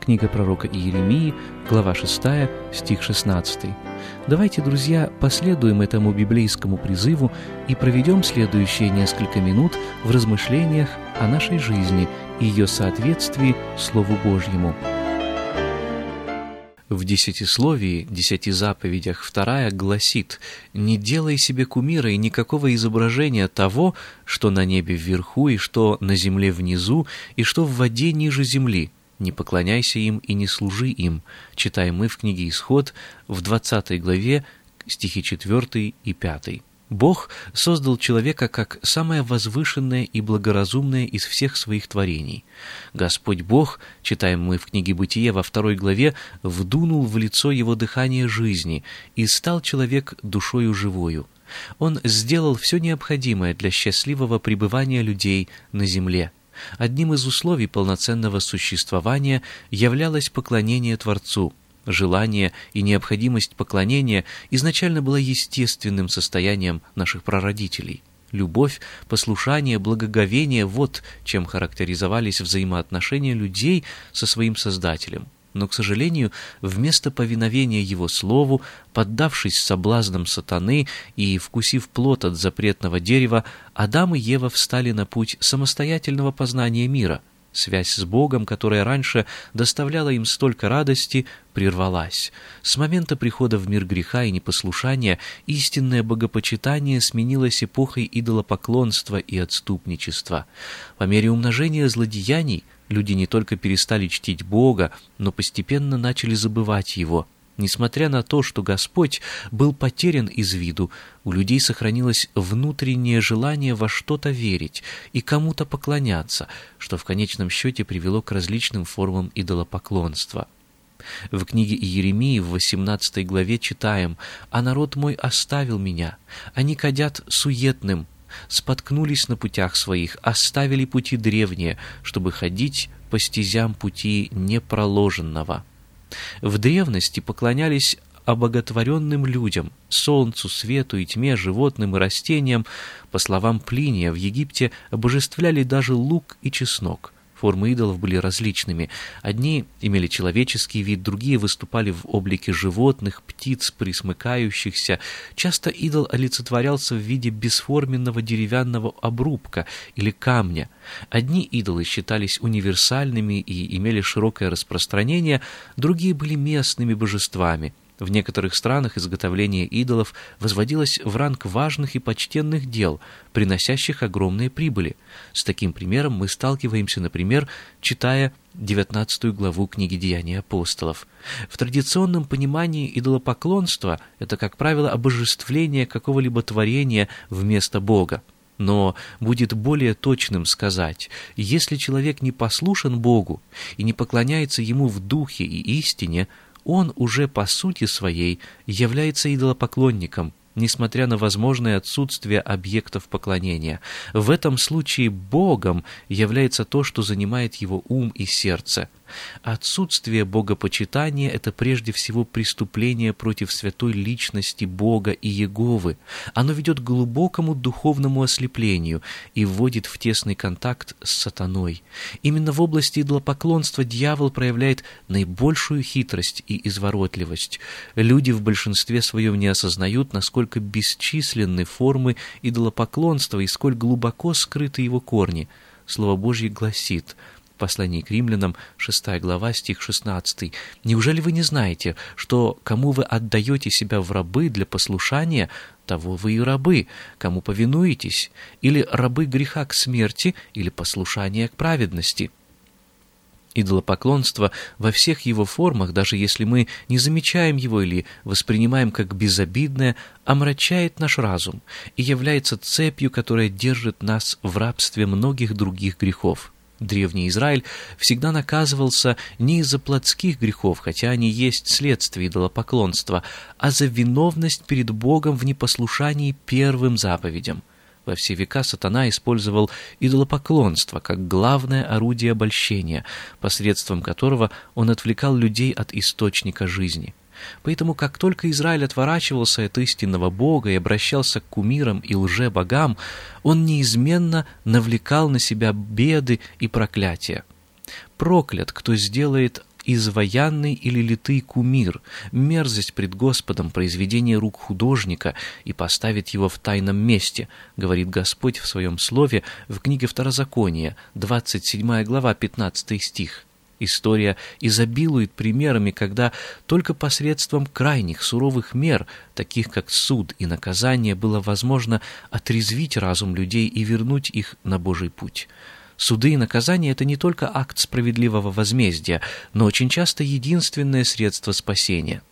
Книга пророка Иеремии, глава 6, стих 16. Давайте, друзья, последуем этому библейскому призыву и проведем следующие несколько минут в размышлениях о нашей жизни и ее соответствии Слову Божьему. В десятисловии, десяти заповедях вторая гласит «Не делай себе кумира и никакого изображения того, что на небе вверху и что на земле внизу и что в воде ниже земли, не поклоняйся им и не служи им, читаем мы в книге Исход в 20 главе стихи 4 и 5. Бог создал человека как самое возвышенное и благоразумное из всех своих творений. Господь Бог, читаем мы в книге Бытие во второй главе, вдунул в лицо его дыхание жизни, и стал человек душою живою. Он сделал все необходимое для счастливого пребывания людей на земле – Одним из условий полноценного существования являлось поклонение Творцу. Желание и необходимость поклонения изначально было естественным состоянием наших прародителей. Любовь, послушание, благоговение – вот чем характеризовались взаимоотношения людей со своим Создателем – но, к сожалению, вместо повиновения его слову, поддавшись соблазнам сатаны и вкусив плод от запретного дерева, Адам и Ева встали на путь самостоятельного познания мира. Связь с Богом, которая раньше доставляла им столько радости, прервалась. С момента прихода в мир греха и непослушания истинное богопочитание сменилось эпохой идолопоклонства и отступничества. По мере умножения злодеяний – Люди не только перестали чтить Бога, но постепенно начали забывать Его. Несмотря на то, что Господь был потерян из виду, у людей сохранилось внутреннее желание во что-то верить и кому-то поклоняться, что в конечном счете привело к различным формам идолопоклонства. В книге Иеремии в 18 главе читаем «А народ мой оставил меня, они кадят суетным, споткнулись на путях своих, оставили пути древние, чтобы ходить по стезям пути непроложенного. В древности поклонялись обоготворенным людям, солнцу, свету и тьме, животным и растениям. По словам Плиния, в Египте обожествляли даже лук и чеснок – Формы идолов были различными. Одни имели человеческий вид, другие выступали в облике животных, птиц, присмыкающихся. Часто идол олицетворялся в виде бесформенного деревянного обрубка или камня. Одни идолы считались универсальными и имели широкое распространение, другие были местными божествами – в некоторых странах изготовление идолов возводилось в ранг важных и почтенных дел, приносящих огромные прибыли. С таким примером мы сталкиваемся, например, читая 19 главу книги «Деяния апостолов». В традиционном понимании идолопоклонство – это, как правило, обожествление какого-либо творения вместо Бога. Но будет более точным сказать, если человек не послушен Богу и не поклоняется Ему в духе и истине – он уже по сути своей является идолопоклонником, несмотря на возможное отсутствие объектов поклонения. В этом случае Богом является то, что занимает его ум и сердце – Отсутствие богопочитания – это прежде всего преступление против святой личности Бога и Еговы. Оно ведет к глубокому духовному ослеплению и вводит в тесный контакт с сатаной. Именно в области идолопоклонства дьявол проявляет наибольшую хитрость и изворотливость. Люди в большинстве своем не осознают, насколько бесчисленны формы идолопоклонства и сколь глубоко скрыты его корни. Слово Божье гласит – послании к римлянам, 6 глава, стих 16. «Неужели вы не знаете, что кому вы отдаете себя в рабы для послушания, того вы и рабы, кому повинуетесь, или рабы греха к смерти, или послушания к праведности?» Идолопоклонство во всех его формах, даже если мы не замечаем его или воспринимаем как безобидное, омрачает наш разум и является цепью, которая держит нас в рабстве многих других грехов. Древний Израиль всегда наказывался не из-за плотских грехов, хотя они есть следствие идолопоклонства, а за виновность перед Богом в непослушании первым заповедям. Во все века сатана использовал идолопоклонство как главное орудие обольщения, посредством которого он отвлекал людей от источника жизни. Поэтому как только Израиль отворачивался от истинного Бога и обращался к кумирам и лже-богам, он неизменно навлекал на себя беды и проклятия. Проклят, кто сделает изваянный или литый кумир, мерзость пред Господом, произведение рук художника, и поставит его в тайном месте, говорит Господь в своем слове в книге Второзакония, 27 глава, 15 стих. История изобилует примерами, когда только посредством крайних суровых мер, таких как суд и наказание, было возможно отрезвить разум людей и вернуть их на Божий путь. Суды и наказания — это не только акт справедливого возмездия, но очень часто единственное средство спасения.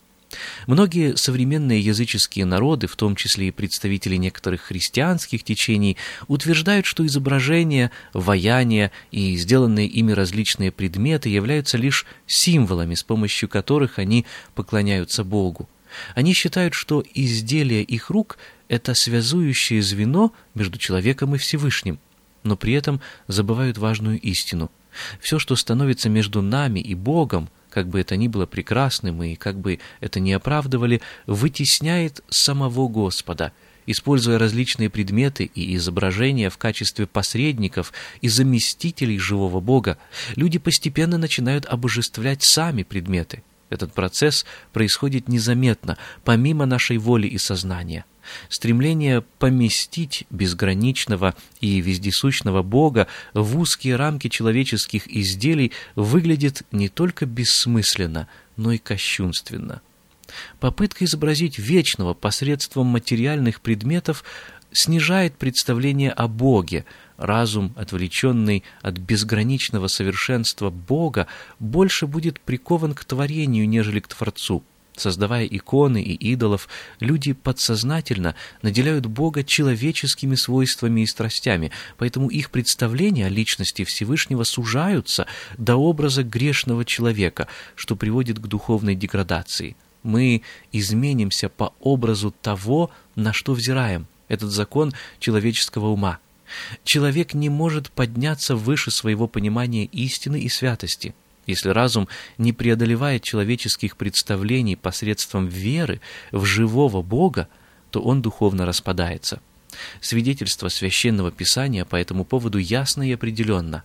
Многие современные языческие народы, в том числе и представители некоторых христианских течений, утверждают, что изображения, ваяния и сделанные ими различные предметы являются лишь символами, с помощью которых они поклоняются Богу. Они считают, что изделия их рук — это связующее звено между человеком и Всевышним но при этом забывают важную истину. Все, что становится между нами и Богом, как бы это ни было прекрасным и как бы это ни оправдывали, вытесняет самого Господа, используя различные предметы и изображения в качестве посредников и заместителей живого Бога, люди постепенно начинают обожествлять сами предметы. Этот процесс происходит незаметно, помимо нашей воли и сознания. Стремление поместить безграничного и вездесущного Бога в узкие рамки человеческих изделий выглядит не только бессмысленно, но и кощунственно. Попытка изобразить вечного посредством материальных предметов снижает представление о Боге, разум, отвлеченный от безграничного совершенства Бога, больше будет прикован к творению, нежели к Творцу. Создавая иконы и идолов, люди подсознательно наделяют Бога человеческими свойствами и страстями, поэтому их представления о личности Всевышнего сужаются до образа грешного человека, что приводит к духовной деградации. Мы изменимся по образу того, на что взираем. Этот закон человеческого ума. Человек не может подняться выше своего понимания истины и святости. Если разум не преодолевает человеческих представлений посредством веры в живого Бога, то он духовно распадается. Свидетельство Священного Писания по этому поводу ясно и определенно.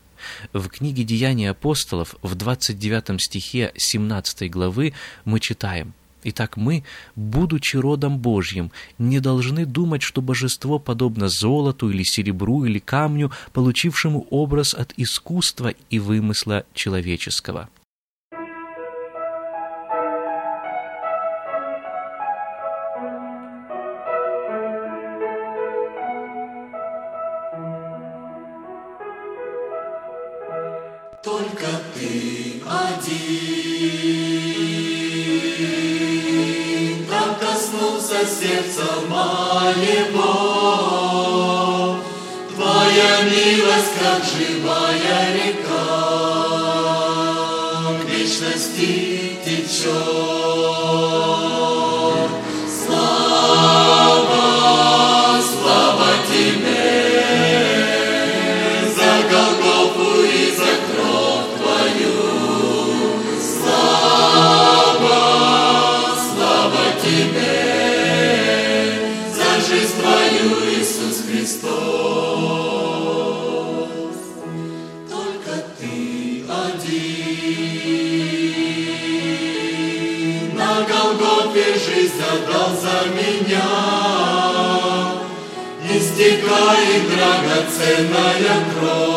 В книге «Деяния апостолов» в 29 стихе 17 главы мы читаем – Итак, мы, будучи родом Божьим, не должны думать, что божество подобно золоту или серебру или камню, получившему образ от искусства и вымысла человеческого. Сердца моего. Твоя милость, как живая река, к вечности течет. Жизнь отдал за меня. Истекает драгоценная кровь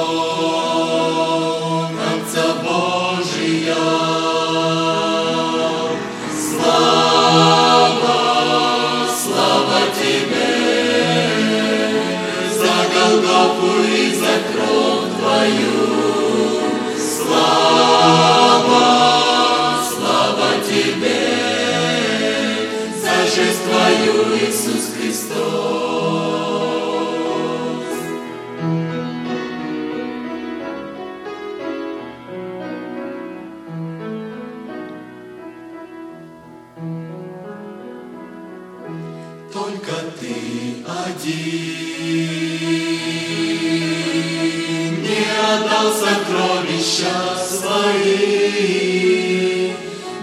отдал сокровища свои,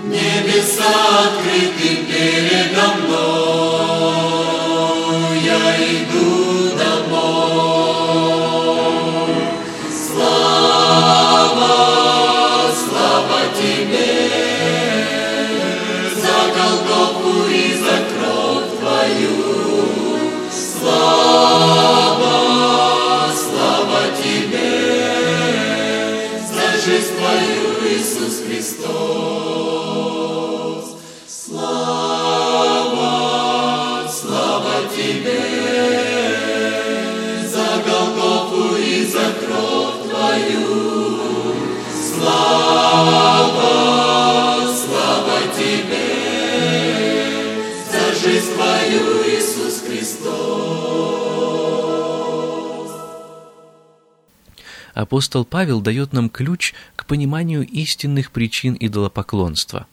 небеса открыты передо мной. Апостол Павел дает нам ключ к пониманию истинных причин идолопоклонства.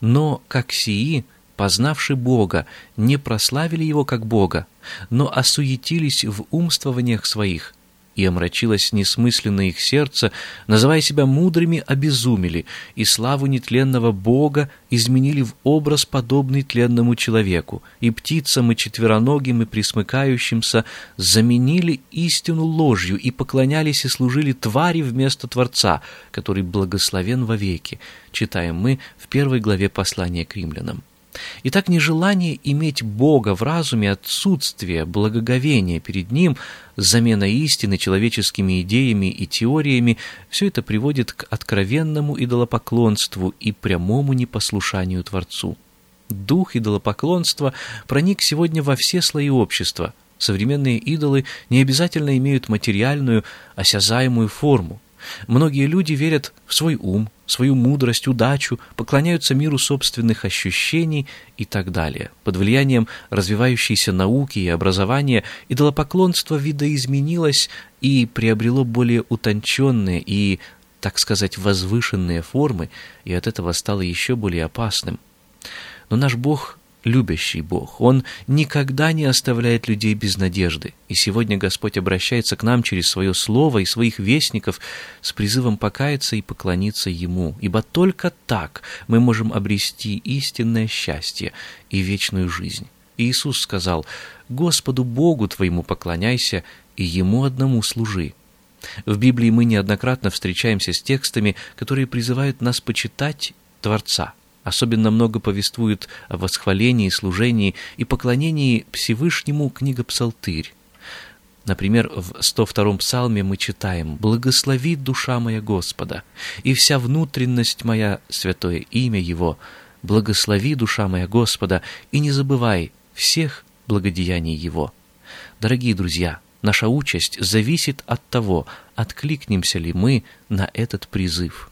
Но, как сии, познавши Бога, не прославили Его как Бога, но осуетились в умствованиях своих, и омрачилось несмысленно их сердце, называя себя мудрыми, обезумели, и славу нетленного Бога изменили в образ, подобный тленному человеку, и птицам, и четвероногим, и присмыкающимся заменили истину ложью, и поклонялись и служили твари вместо Творца, который благословен вовеки, читаем мы в первой главе послания к римлянам. Итак, нежелание иметь Бога в разуме, отсутствие благоговения перед Ним, замена истины человеческими идеями и теориями – все это приводит к откровенному идолопоклонству и прямому непослушанию Творцу. Дух идолопоклонства проник сегодня во все слои общества. Современные идолы не обязательно имеют материальную, осязаемую форму. Многие люди верят в свой ум, свою мудрость, удачу, поклоняются миру собственных ощущений и так далее. Под влиянием развивающейся науки и образования идолопоклонство видоизменилось и приобрело более утонченные и, так сказать, возвышенные формы, и от этого стало еще более опасным. Но наш Бог любящий Бог. Он никогда не оставляет людей без надежды. И сегодня Господь обращается к нам через свое слово и своих вестников с призывом покаяться и поклониться Ему. Ибо только так мы можем обрести истинное счастье и вечную жизнь. Иисус сказал, «Господу Богу твоему поклоняйся и Ему одному служи». В Библии мы неоднократно встречаемся с текстами, которые призывают нас почитать Творца – Особенно много повествует о восхвалении, служении и поклонении Всевышнему книга Псалтырь. Например, в 102-м псалме мы читаем «Благослови душа моя Господа, и вся внутренность моя, святое имя Его, благослови душа моя Господа, и не забывай всех благодеяний Его». Дорогие друзья, наша участь зависит от того, откликнемся ли мы на этот призыв –